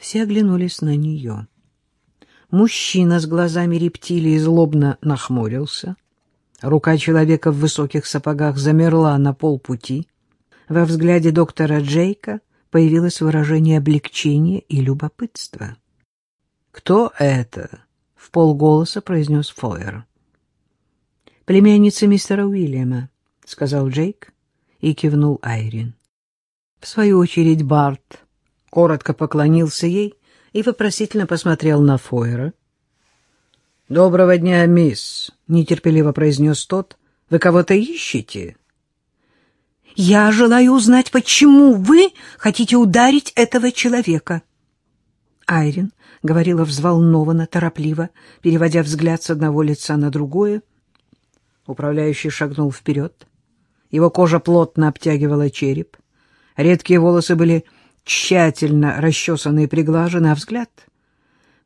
Все оглянулись на нее. Мужчина с глазами рептилии злобно нахмурился. Рука человека в высоких сапогах замерла на полпути. Во взгляде доктора Джейка появилось выражение облегчения и любопытства. «Кто это?» — в полголоса произнес Фойер. «Племянница мистера Уильяма», — сказал Джейк и кивнул Айрин. В свою очередь Барт коротко поклонился ей и вопросительно посмотрел на Фойера. «Доброго дня, мисс», — нетерпеливо произнес тот. «Вы кого-то ищете?» «Я желаю узнать, почему вы хотите ударить этого человека». Айрин говорила взволнованно, торопливо, переводя взгляд с одного лица на другое. Управляющий шагнул вперед. Его кожа плотно обтягивала череп. Редкие волосы были тщательно расчесаны и приглажены, а взгляд...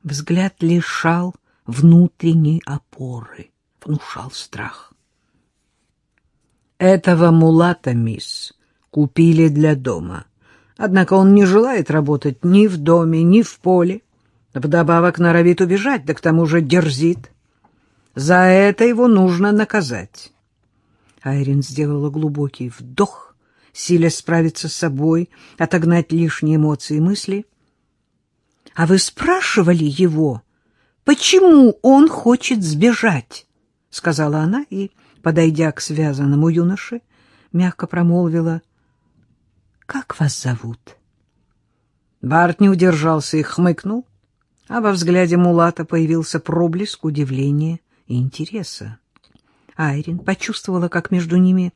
Взгляд лишал внутренней опоры, внушал страх. Этого мулата, мисс, купили для дома. Однако он не желает работать ни в доме, ни в поле. Вдобавок норовит убежать, да к тому же дерзит. За это его нужно наказать. Айрин сделала глубокий вдох, силя справиться с собой, отогнать лишние эмоции и мысли. — А вы спрашивали его, почему он хочет сбежать? — сказала она и, подойдя к связанному юноше, мягко промолвила. — Как вас зовут? Барт не удержался и хмыкнул, а во взгляде Мулата появился проблеск удивления и интереса. Айрин почувствовала, как между ними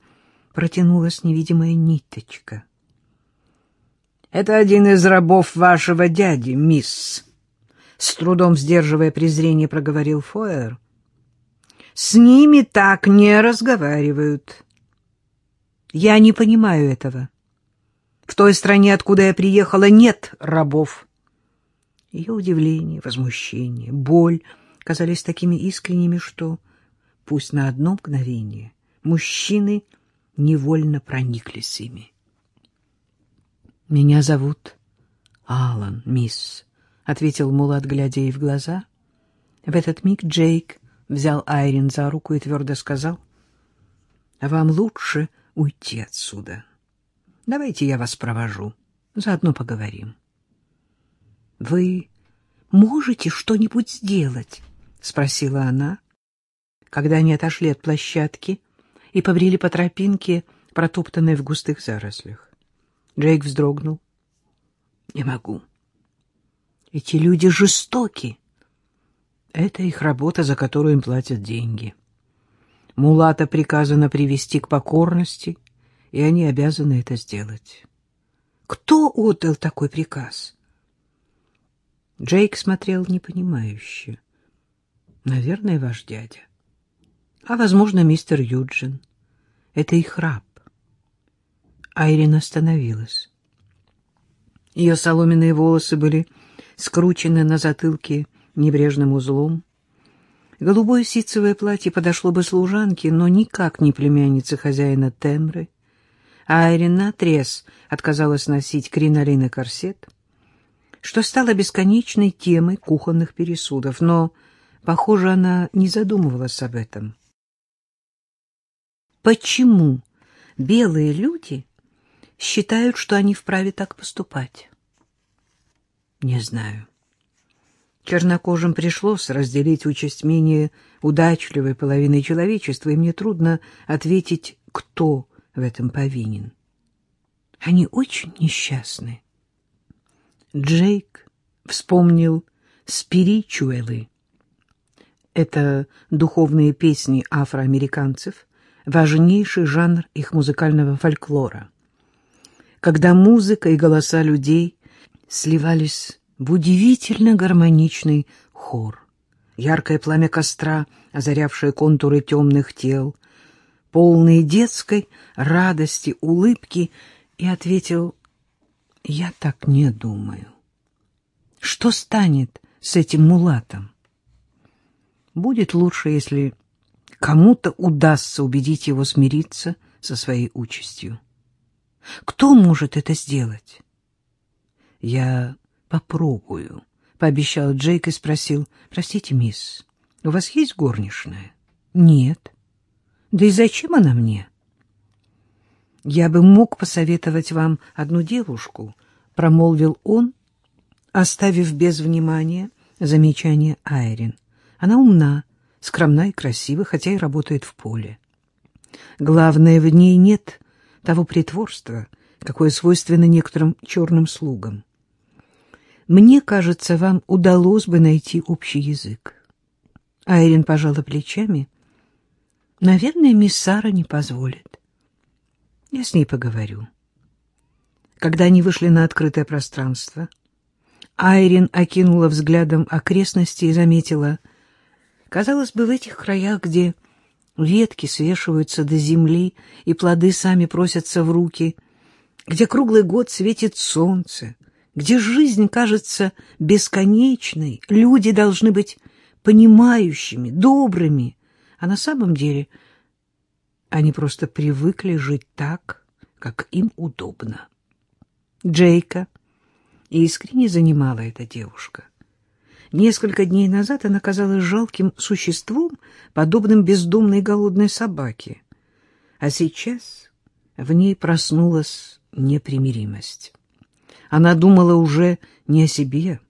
протянулась невидимая ниточка. — Это один из рабов вашего дяди, мисс, с трудом сдерживая презрение, проговорил Фойер. С ними так не разговаривают. Я не понимаю этого. В той стране, откуда я приехала, нет рабов. Ее удивление, возмущение, боль казались такими искренними, что, пусть на одно мгновение, мужчины невольно прониклись ими. «Меня зовут Алан, мисс», ответил Мулат, глядя ей в глаза. В этот миг Джейк взял Айрин за руку и твердо сказал, «А вам лучше уйти отсюда. Давайте я вас провожу, заодно поговорим». «Вы можете что-нибудь сделать?» — спросила она, когда они отошли от площадки и побрели по тропинке, протоптанной в густых зарослях. Джейк вздрогнул. «Не могу», эти люди жестоки. Это их работа, за которую им платят деньги. Мулата приказано привести к покорности, и они обязаны это сделать. Кто отдал такой приказ? Джейк смотрел непонимающе. Наверное, ваш дядя. А, возможно, мистер Юджин. Это их раб. Айрин остановилась. Ее соломенные волосы были скручены на затылке небрежным узлом. Голубое ситцевое платье подошло бы служанке, но никак не племяннице хозяина Темры. Айрин наотрез отказалась носить кринолин и корсет, что стало бесконечной темой кухонных пересудов, но, похоже, она не задумывалась об этом. Почему белые люди считают, что они вправе так поступать? Не знаю. Чернокожим пришлось разделить участь менее удачливой половины человечества, и мне трудно ответить, кто в этом повинен. Они очень несчастны. Джейк вспомнил спиричуэлы. Это духовные песни афроамериканцев, важнейший жанр их музыкального фольклора. Когда музыка и голоса людей сливались в удивительно гармоничный хор. Яркое пламя костра, озарявшее контуры темных тел, полные детской радости, улыбки, и ответил, «Я так не думаю. Что станет с этим мулатом? Будет лучше, если кому-то удастся убедить его смириться со своей участью. Кто может это сделать?» Я попробую, — пообещал Джейк и спросил. — Простите, мисс, у вас есть горничная? — Нет. — Да и зачем она мне? — Я бы мог посоветовать вам одну девушку, — промолвил он, оставив без внимания замечание Айрин. Она умна, скромна и красива, хотя и работает в поле. Главное, в ней нет того притворства, какое свойственно некоторым черным слугам. Мне кажется, вам удалось бы найти общий язык. Айрин пожала плечами. Наверное, мисс Сара не позволит. Я с ней поговорю. Когда они вышли на открытое пространство, Айрин окинула взглядом окрестности и заметила, казалось бы, в этих краях, где ветки свешиваются до земли и плоды сами просятся в руки, где круглый год светит солнце, где жизнь кажется бесконечной, люди должны быть понимающими, добрыми, а на самом деле они просто привыкли жить так, как им удобно. Джейка искренне занимала эта девушка. Несколько дней назад она казалась жалким существом, подобным бездомной голодной собаке. А сейчас в ней проснулась непримиримость. Она думала уже не о себе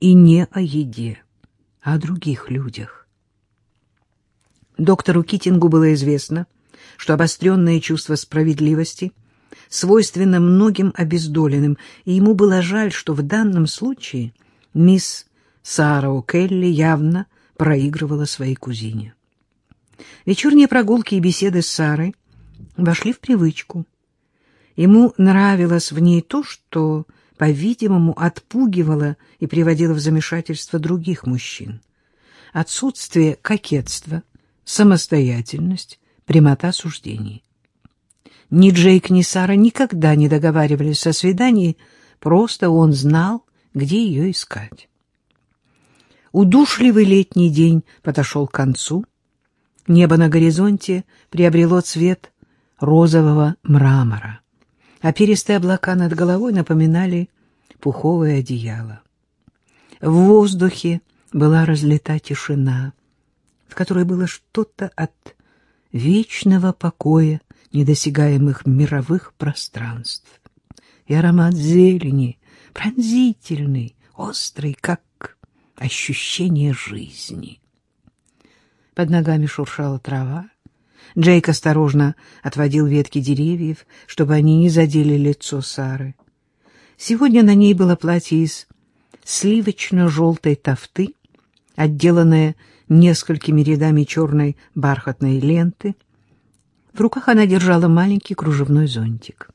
и не о еде, а о других людях. Доктору Китингу было известно, что обостренное чувство справедливости — свойственно многим обездоленным, и ему было жаль, что в данном случае мисс Сара О'Келли явно проигрывала своей кузине. Вечерние прогулки и беседы с Сарой вошли в привычку. Ему нравилось в ней то, что, по-видимому, отпугивало и приводило в замешательство других мужчин. Отсутствие кокетства, самостоятельность, прямота суждений. Ни Джейк, ни Сара никогда не договаривались о свидании, просто он знал, где ее искать. Удушливый летний день подошел к концу. Небо на горизонте приобрело цвет розового мрамора, а перистые облака над головой напоминали пуховое одеяло. В воздухе была разлита тишина, в которой было что-то от вечного покоя недосягаемых мировых пространств. И аромат зелени, пронзительный, острый, как ощущение жизни. Под ногами шуршала трава. Джейк осторожно отводил ветки деревьев, чтобы они не задели лицо Сары. Сегодня на ней было платье из сливочно-желтой тофты, отделанное несколькими рядами черной бархатной ленты — в руках она держала маленький кружевной зонтик.